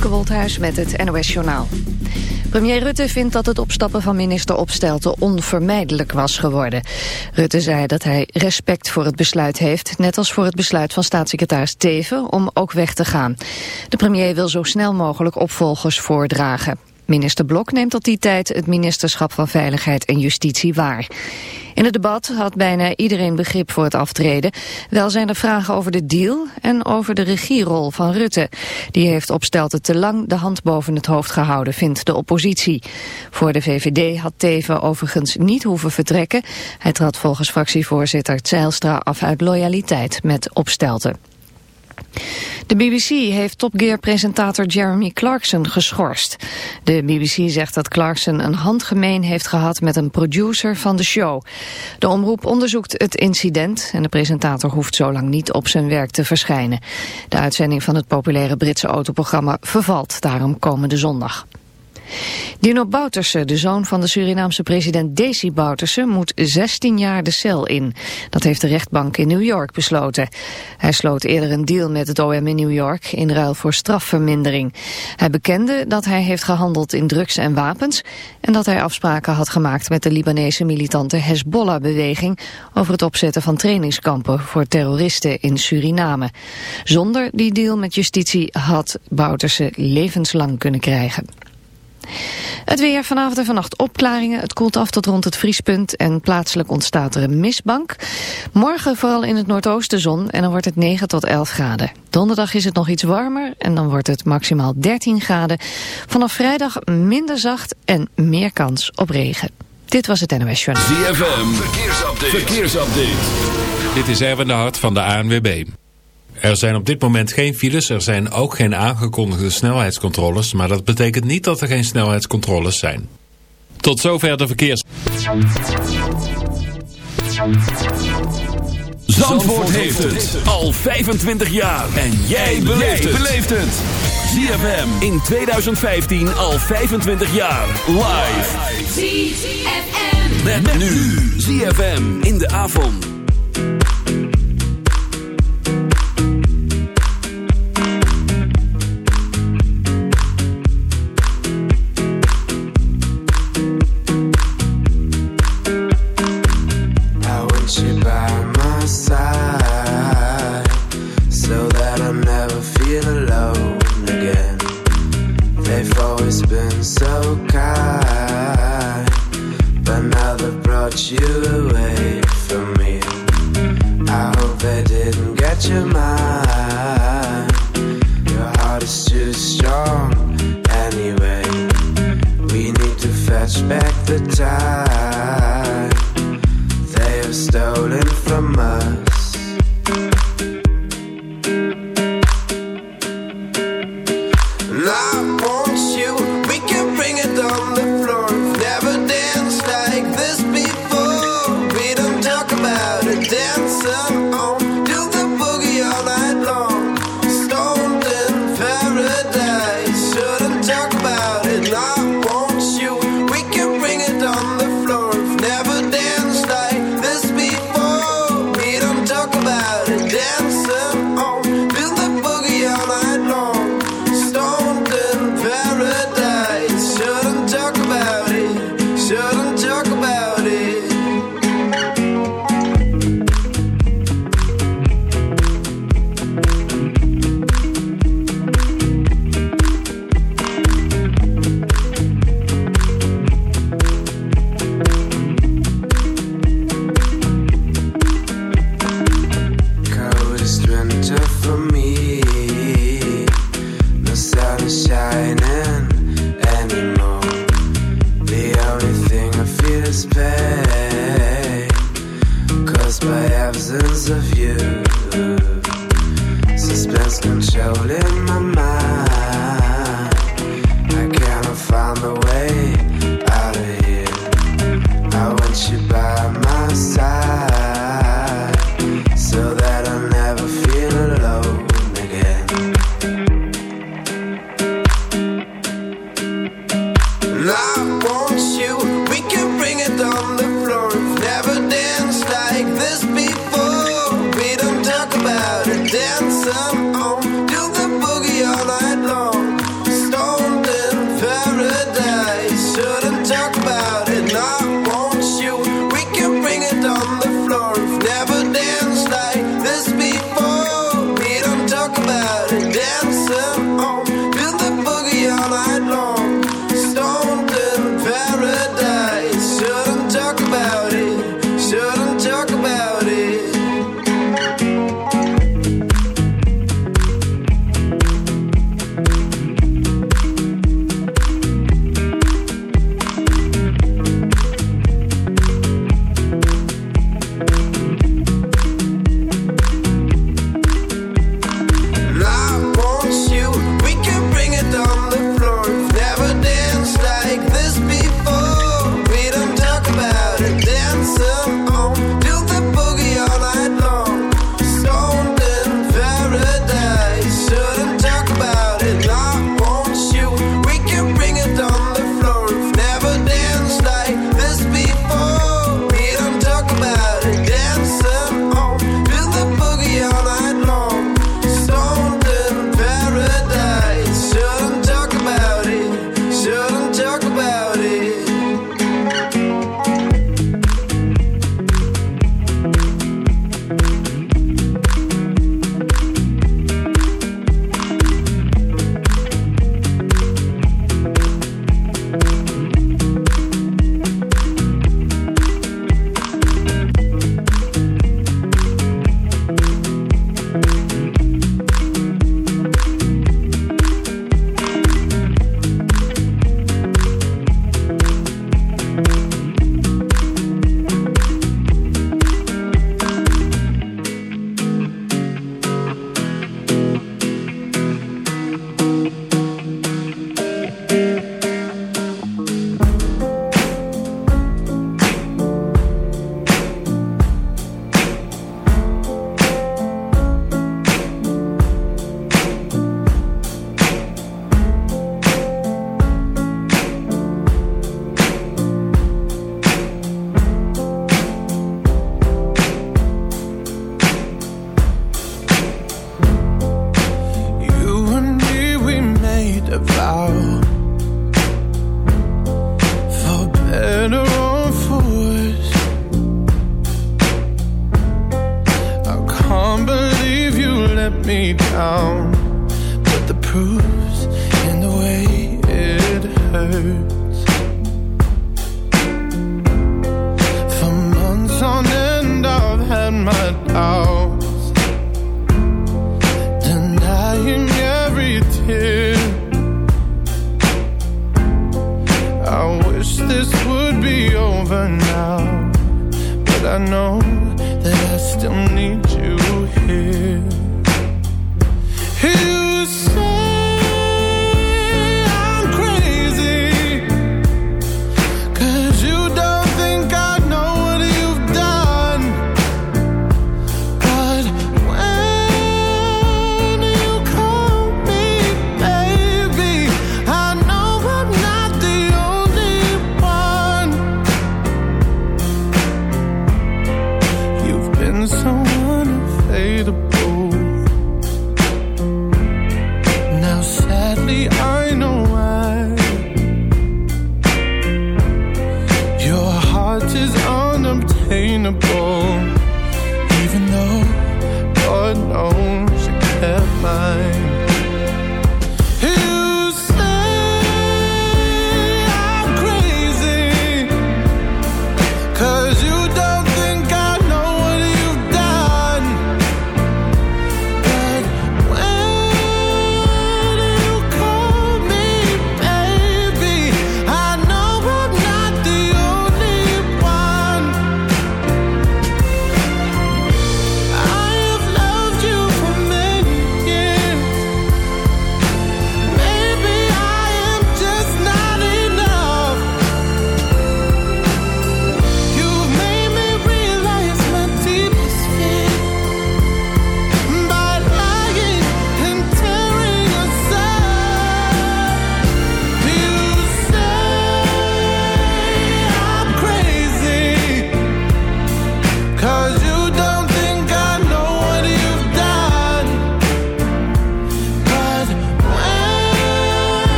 Femke met het NOS Journaal. Premier Rutte vindt dat het opstappen van minister Opstelten onvermijdelijk was geworden. Rutte zei dat hij respect voor het besluit heeft, net als voor het besluit van staatssecretaris Teven om ook weg te gaan. De premier wil zo snel mogelijk opvolgers voordragen. Minister Blok neemt tot die tijd het ministerschap van Veiligheid en Justitie waar. In het debat had bijna iedereen begrip voor het aftreden. Wel zijn er vragen over de deal en over de regierol van Rutte. Die heeft opstelte te lang de hand boven het hoofd gehouden, vindt de oppositie. Voor de VVD had Teven overigens niet hoeven vertrekken. Hij trad volgens fractievoorzitter Zijlstra af uit loyaliteit met opstelten. De BBC heeft Top Gear-presentator Jeremy Clarkson geschorst. De BBC zegt dat Clarkson een handgemeen heeft gehad met een producer van de show. De omroep onderzoekt het incident en de presentator hoeft zo lang niet op zijn werk te verschijnen. De uitzending van het populaire Britse autoprogramma vervalt daarom komende zondag. Dino Bouterse, de zoon van de Surinaamse president Desi Bouterse, moet 16 jaar de cel in. Dat heeft de rechtbank in New York besloten. Hij sloot eerder een deal met het OM in New York in ruil voor strafvermindering. Hij bekende dat hij heeft gehandeld in drugs en wapens en dat hij afspraken had gemaakt met de Libanese militante Hezbollah-beweging over het opzetten van trainingskampen voor terroristen in Suriname. Zonder die deal met justitie had Bouterse levenslang kunnen krijgen. Het weer vanavond en vannacht opklaringen. Het koelt af tot rond het vriespunt en plaatselijk ontstaat er een mistbank. Morgen vooral in het noordoosten zon en dan wordt het 9 tot 11 graden. Donderdag is het nog iets warmer en dan wordt het maximaal 13 graden. Vanaf vrijdag minder zacht en meer kans op regen. Dit was het NOS Journal. ZFM, verkeersupdate. verkeersupdate. Dit is Erwin de Hart van de ANWB. Er zijn op dit moment geen files, er zijn ook geen aangekondigde snelheidscontroles, maar dat betekent niet dat er geen snelheidscontroles zijn. Tot zover de verkeers. Zandvoort heeft het al 25 jaar en jij beleeft het. ZFM in 2015 al 25 jaar live. ZFM met nu ZFM in de avond.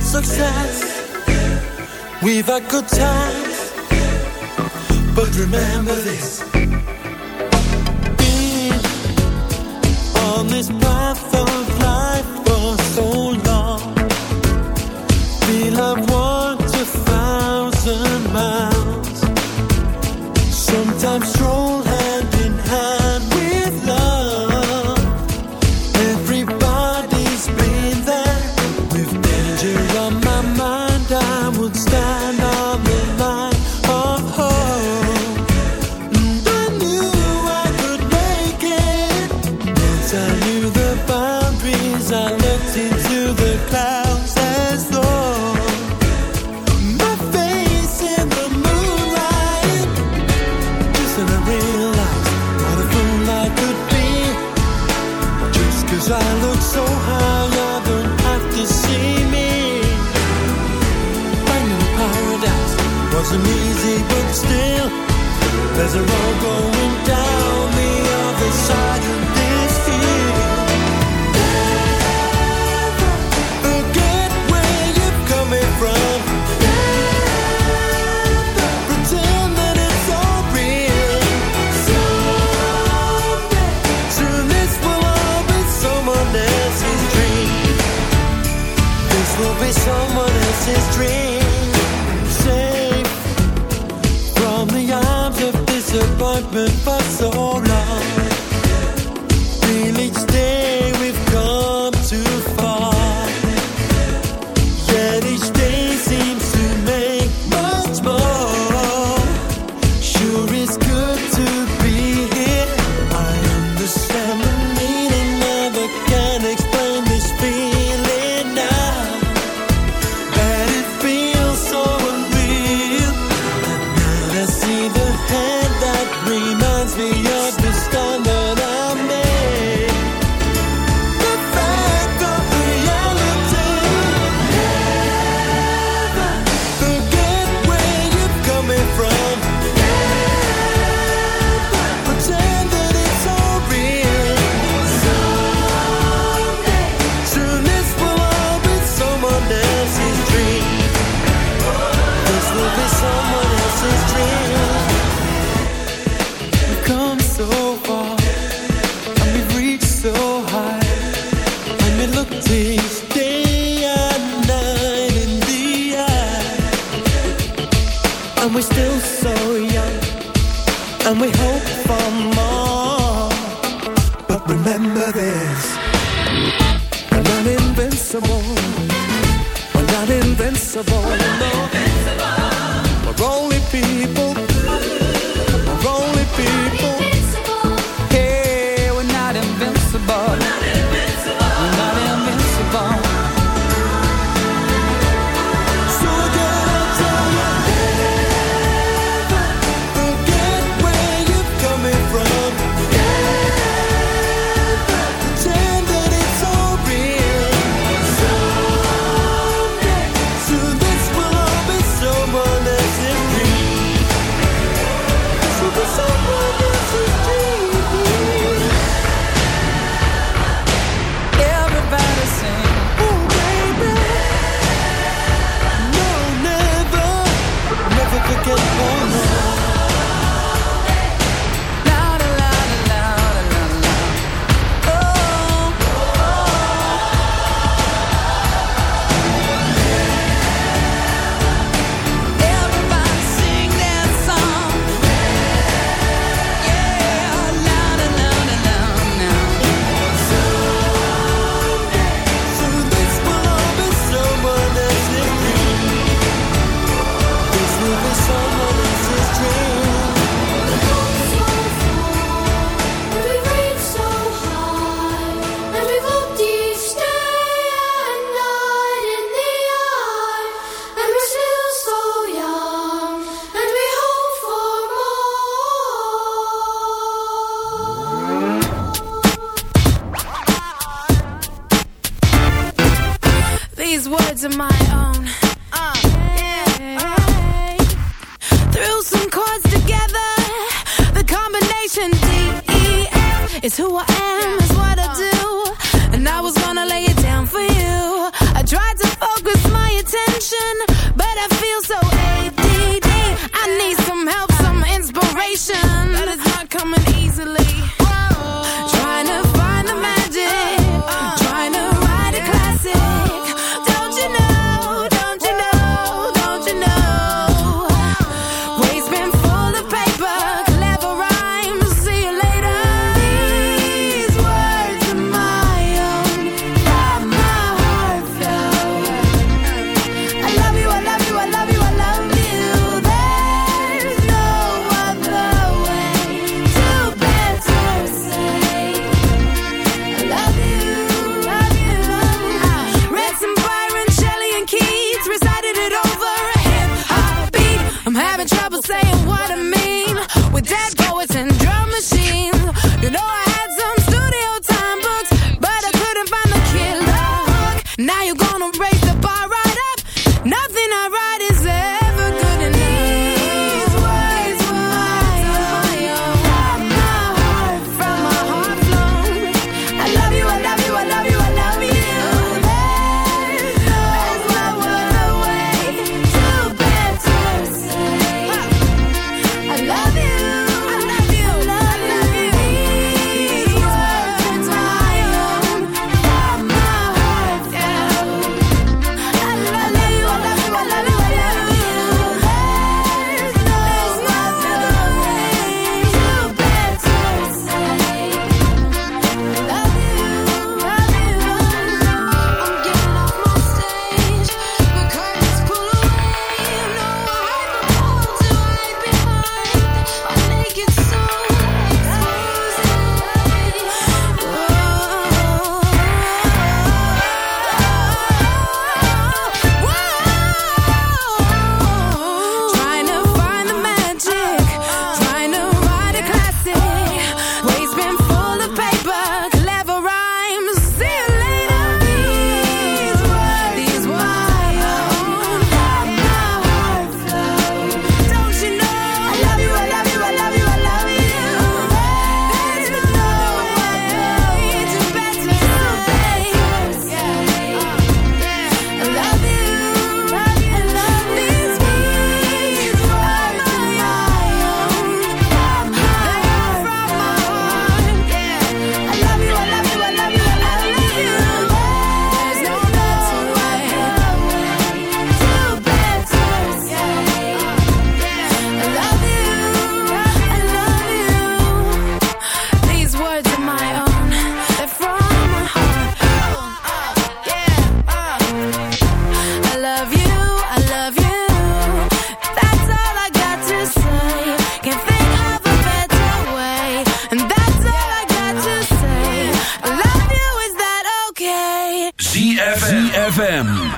had success, we've had good times. But remember this Been on this path of life for so long, feel I've walked a thousand miles. Sometimes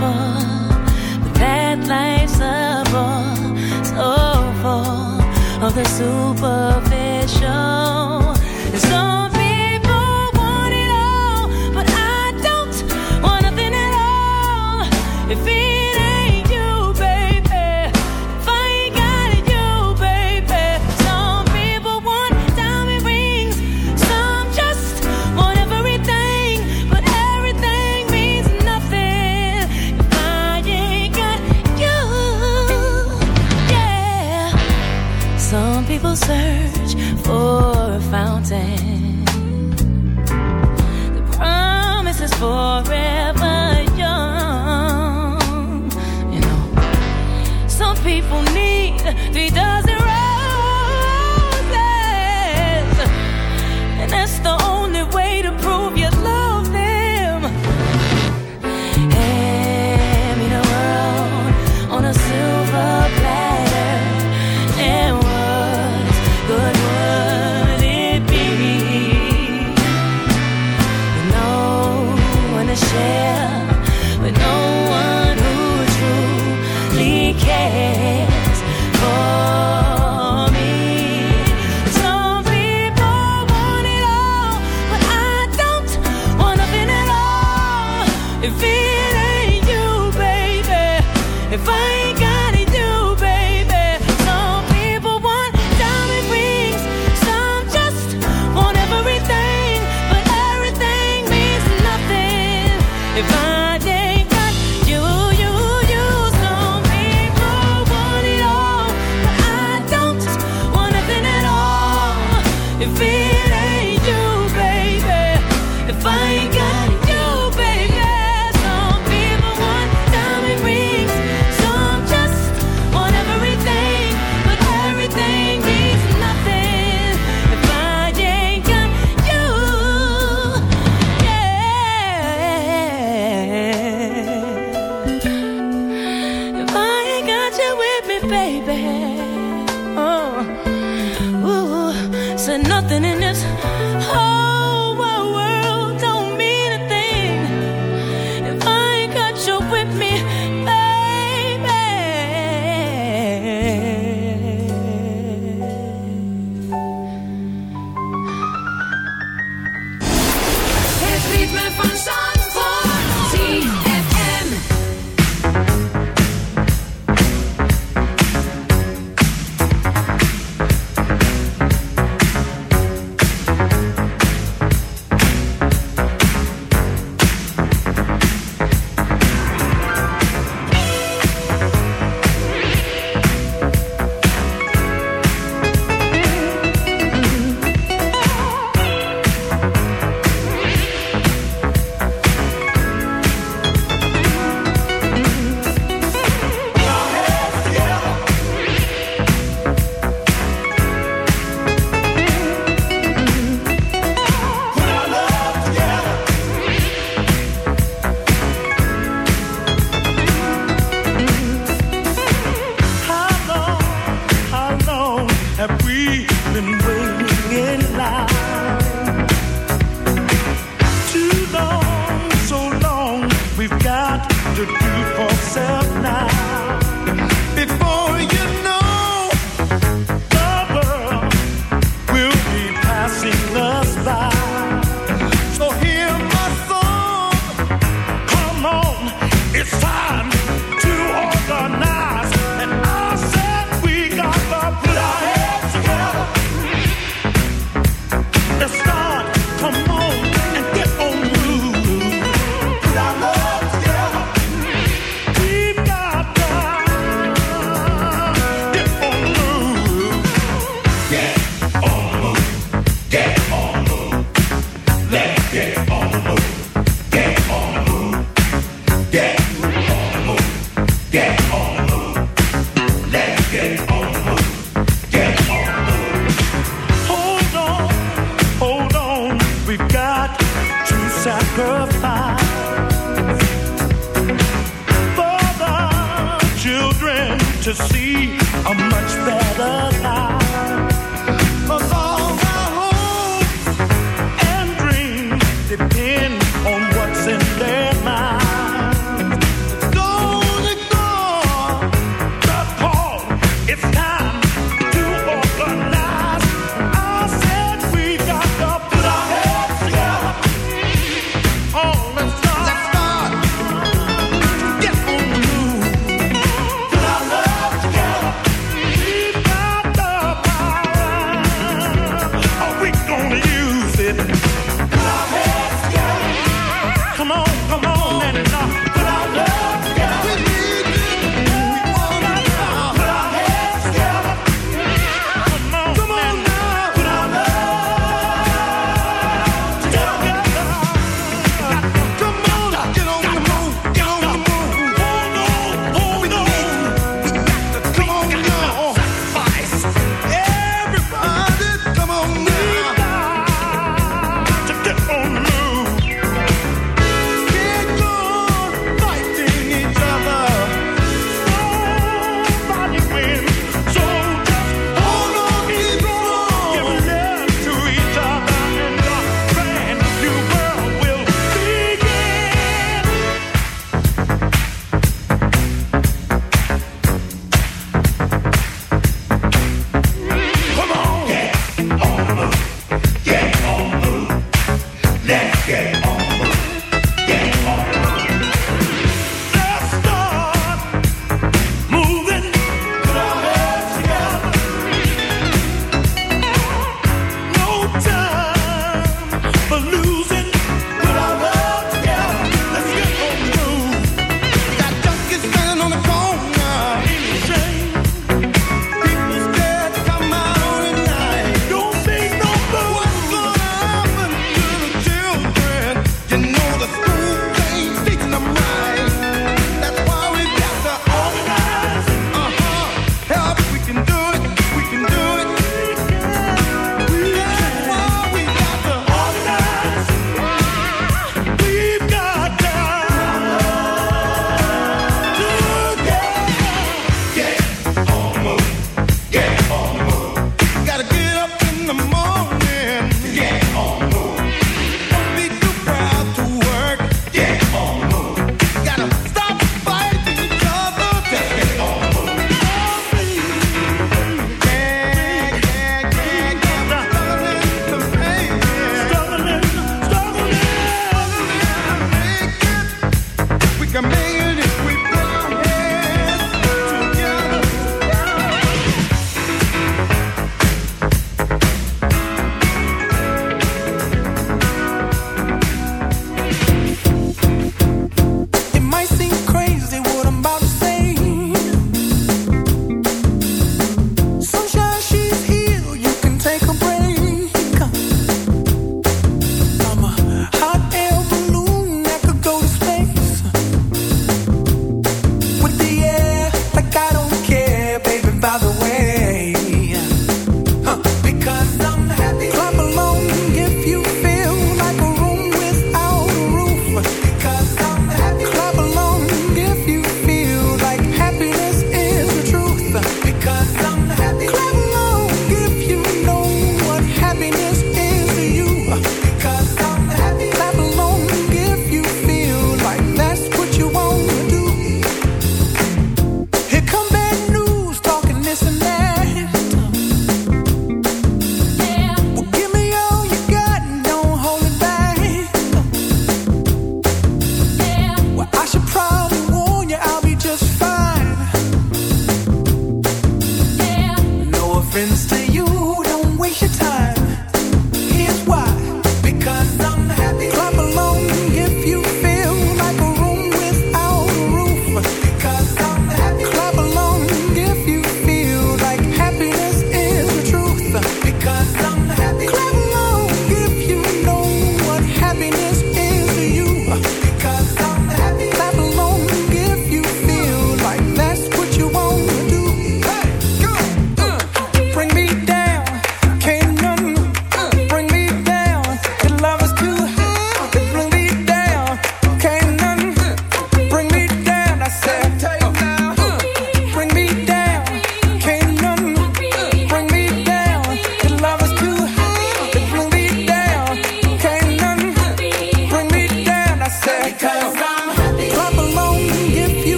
but that life's a ball so full of the superficial. Share, with no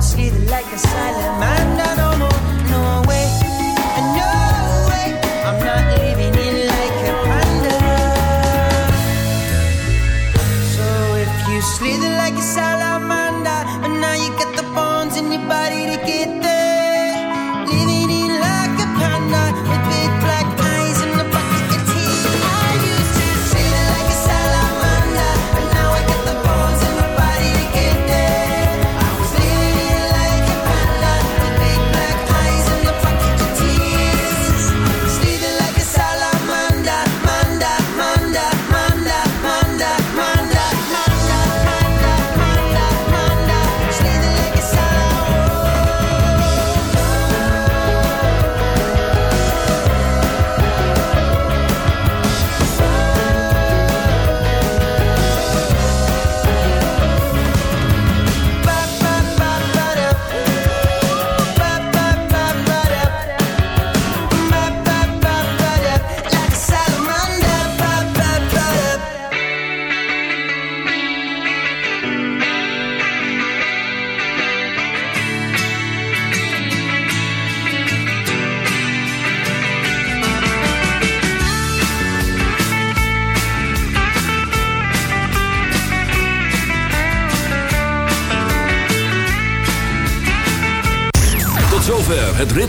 see the light inside